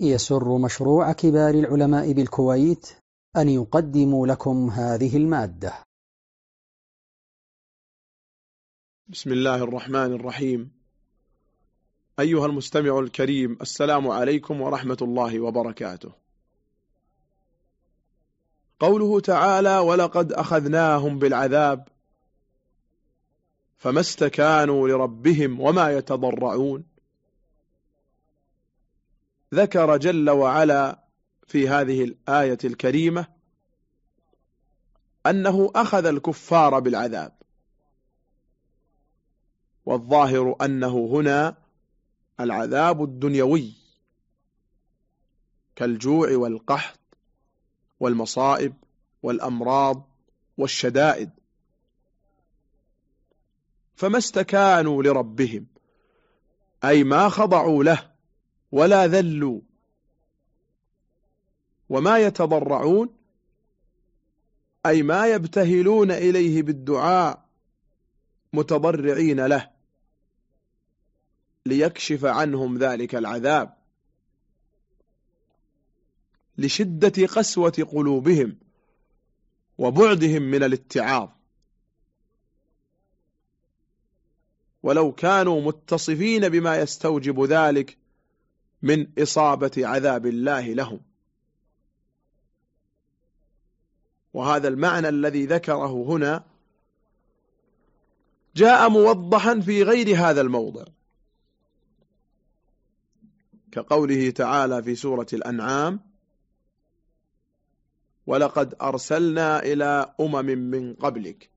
يسر مشروع كبار العلماء بالكويت أن يقدم لكم هذه المادة. بسم الله الرحمن الرحيم. أيها المستمع الكريم السلام عليكم ورحمة الله وبركاته. قوله تعالى ولقد أخذناهم بالعذاب فما استكانوا لربهم وما يتضرعون ذكر جل وعلا في هذه الآية الكريمة أنه أخذ الكفار بالعذاب. والظاهر أنه هنا العذاب الدنيوي كالجوع والقحط والمصائب والأمراض والشدائد. فما استكانوا لربهم أي ما خضعوا له ولا ذلوا وما يتضرعون أي ما يبتهلون إليه بالدعاء متضرعين له ليكشف عنهم ذلك العذاب. لشدة قسوة قلوبهم وبعدهم من الاتعاظ. ولو كانوا متصفين بما يستوجب ذلك من إصابة عذاب الله لهم. وهذا المعنى الذي ذكره هنا جاء موضحا في غير هذا الموضع كقوله تعالى في سورة الأنعام ولقد أرسلنا إلى أمم من قبلك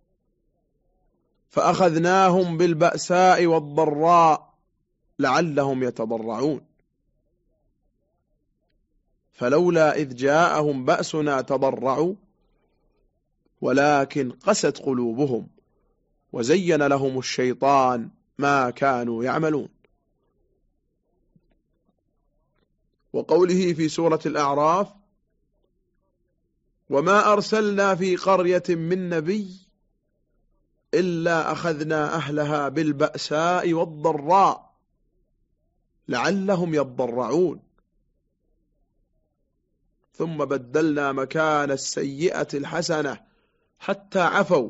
فأخذناهم بالبأساء والضراء لعلهم يتضرعون. فلولا إذ جاءهم بأسنا تضرعوا ولكن قست قلوبهم وزين لهم الشيطان ما كانوا يعملون. وقوله في سورة الأعراف وما أرسلنا في قرية من نبي إلا أخذنا أهلها بالبأساء والضراء لعلهم يضرعون. ثم بدلنا مكان السيئة الحسنة حتى عفوا.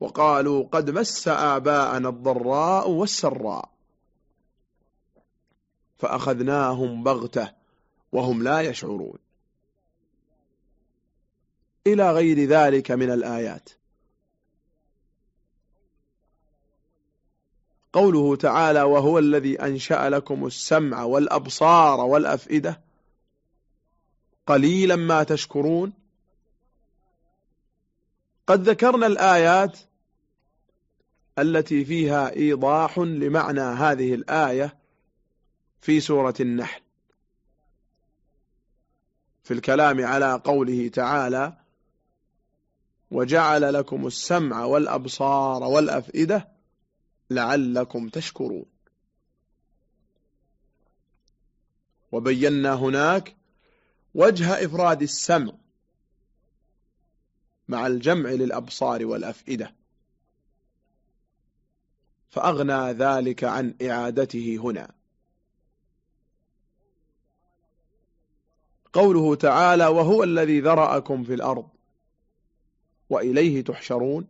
وقالوا قد مس آباءنا الضراء والسراء. فأخذناهم بغتة وهم لا يشعرون. إلى غير ذلك من الآيات. قوله تعالى وهو الذي أنشأ لكم السمع والأبصار والأفئدة قليلا ما تشكرون. قد ذكرنا الآيات التي فيها إيضاح لمعنى هذه الآية في سورة النحل. في الكلام على قوله تعالى وجعل لكم السمع والأبصار والأفئدة لعلكم تشكرون. وبينا هناك وجه إفراد السمع مع الجمع للأبصار والأفئدة. فأغنى ذلك عن إعادته هنا. قوله تعالى وهو الذي ذرأكم في الأرض وإليه تحشرون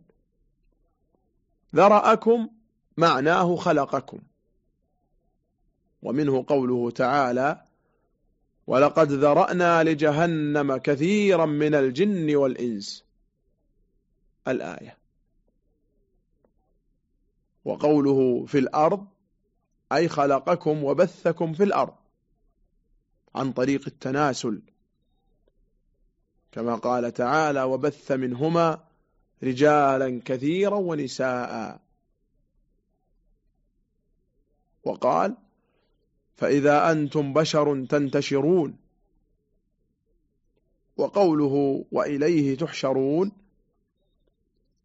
ذرأكم معناه خلقكم. ومنه قوله تعالى ولقد ذرأنا لجهنم كثيرا من الجن والإنس. الآية. وقوله في الأرض أي خلقكم وبثكم في الأرض. عن طريق التناسل. كما قال تعالى وبث منهما رجالا كثيرا ونساء. وقال فإذا أنتم بشر تنتشرون. وقوله وإليه تحشرون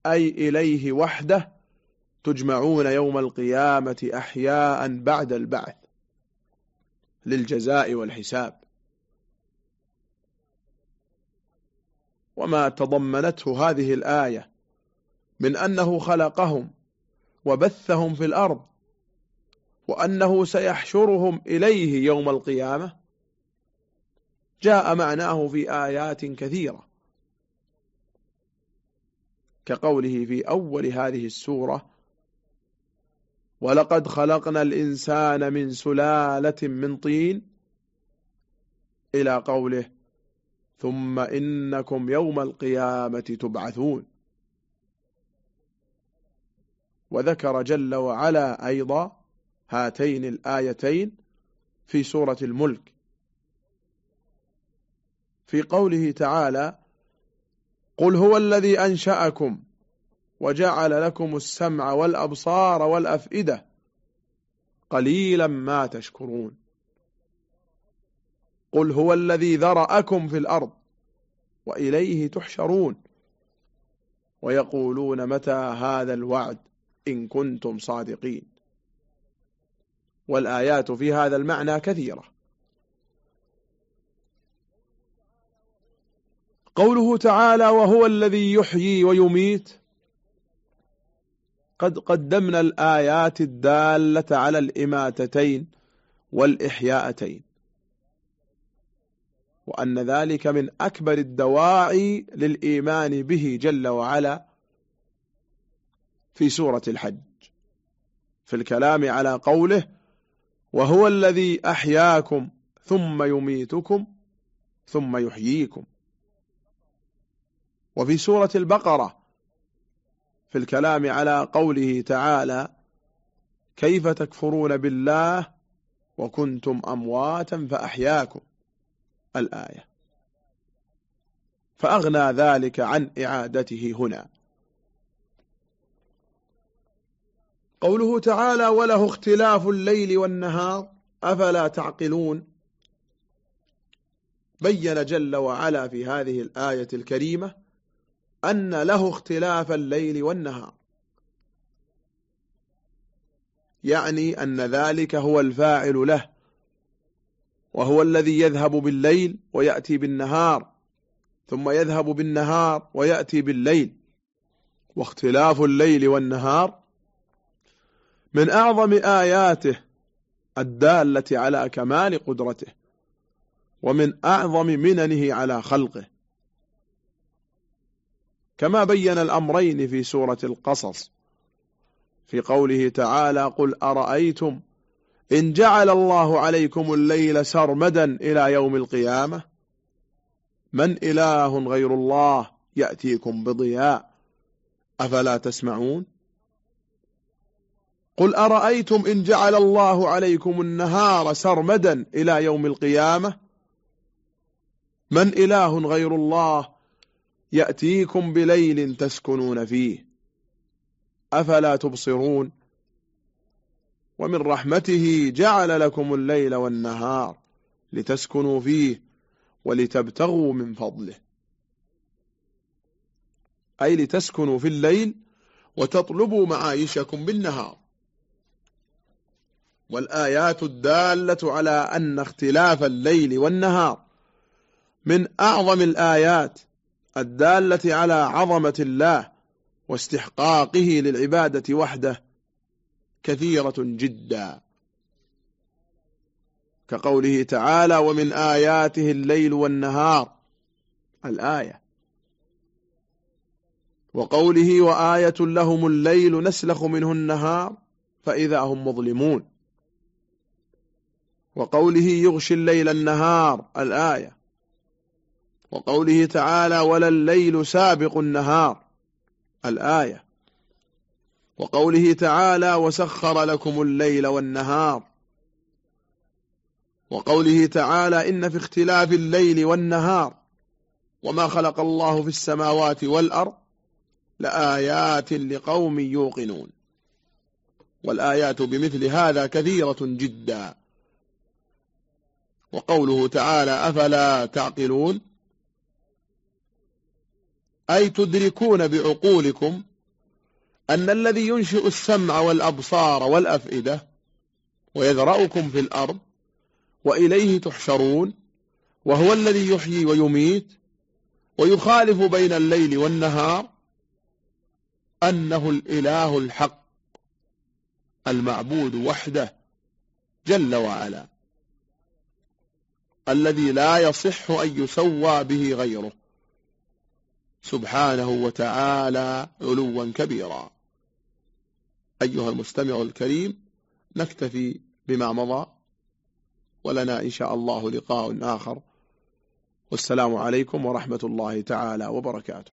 أي إليه وحده تجمعون يوم القيامة أحياء بعد البعث للجزاء والحساب. وما تضمنته هذه الآية من أنه خلقهم وبثهم في الأرض وأنه سيحشرهم إليه يوم القيامة. جاء معناه في آيات كثيرة كقوله في أول هذه السورة ولقد خلقنا الإنسان من سلالة من طين إلى قوله ثم إنكم يوم القيامة تبعثون وذكر جل وعلا أيضا هاتين الآيتين في سورة الملك. في قوله تعالى قل هو الذي أنشأكم وجعل لكم السمع والأبصار والأفئدة قليلا ما تشكرون. قل هو الذي ذرأكم في الأرض وإليه تحشرون. ويقولون متى هذا الوعد إن كنتم صادقين؟ والآيات في هذا المعنى كثيرة. قوله تعالى وهو الذي يحيي ويميت قد قدمنا الآيات الدالة على الإماتتين والإحياءتين وأن ذلك من أكبر الدواعي للإيمان به جل وعلا في سورة الحج. في الكلام على قوله وهو الذي أحياكم ثم يميتكم ثم يحييكم. وفي سورة البقرة في الكلام على قوله تعالى كيف تكفرون بالله وكنتم أمواتا فأحياكم. الآية. فأغنى ذلك عن إعادته هنا. قوله تعالى وله اختلاف الليل والنهار أفلا تعقلون؟ بين جل وعلا في هذه الآية الكريمة أن له اختلاف الليل والنهار. يعني أن ذلك هو الفاعل له وهو الذي يذهب بالليل ويأتي بالنهار ثم يذهب بالنهار ويأتي بالليل. واختلاف الليل والنهار من أعظم آياته الدالة على كمال قدرته ومن أعظم مننه على خلقه. كما بين الأمرين في سورة القصص في قوله تعالى قل أرأيتم إن جعل الله عليكم الليل سرمدا إلى يوم القيامة؟ من إله غير الله يأتيكم بضياء؟ أفلا تسمعون؟ قل أرأيتم إن جعل الله عليكم النهار سرمدا إلى يوم القيامة؟ من إله غير الله يأتيكم بليل تسكنون فيه. أفلا تبصرون؟ ومن رحمته جعل لكم الليل والنهار لتسكنوا فيه ولتبتغوا من فضله. أي لتسكنوا في الليل وتطلبوا معايشكم بالنهار. والآيات الدالة على أن اختلاف الليل والنهار من أعظم الآيات الدالة على عظمة الله واستحقاقه للعبادة وحده كثيرة جدا. كقوله تعالى ومن آياته الليل والنهار الآية. وقوله وآية لهم الليل نسلخ منه النهار فإذا هم مظلمون وقوله يغشي الليل النهار الآية. وقوله تعالى ولا الليل سابق النهار الآية. وقوله تعالى وسخر لكم الليل والنهار وقوله تعالى إن في اختلاف الليل والنهار وما خلق الله في السماوات والأرض لآيات لقوم يوقنون. والآيات بمثل هذا كثيرة جدا. وقوله تعالى أفلا تعقلون؟ أي تدركون بعقولكم أن الذي ينشئ السمع والأبصار والأفئدة ويذرأكم في الأرض وإليه تحشرون وهو الذي يحيي ويميت ويخالف بين الليل والنهار أنه الإله الحق المعبود وحده جل وعلا. الذي لا يصح أن يسوى به غيره. سبحانه وتعالى علوا كبيرا. أيها المستمع الكريم نكتفي بما مضى ولنا إن شاء الله لقاء آخر. والسلام عليكم ورحمة الله تعالى وبركاته.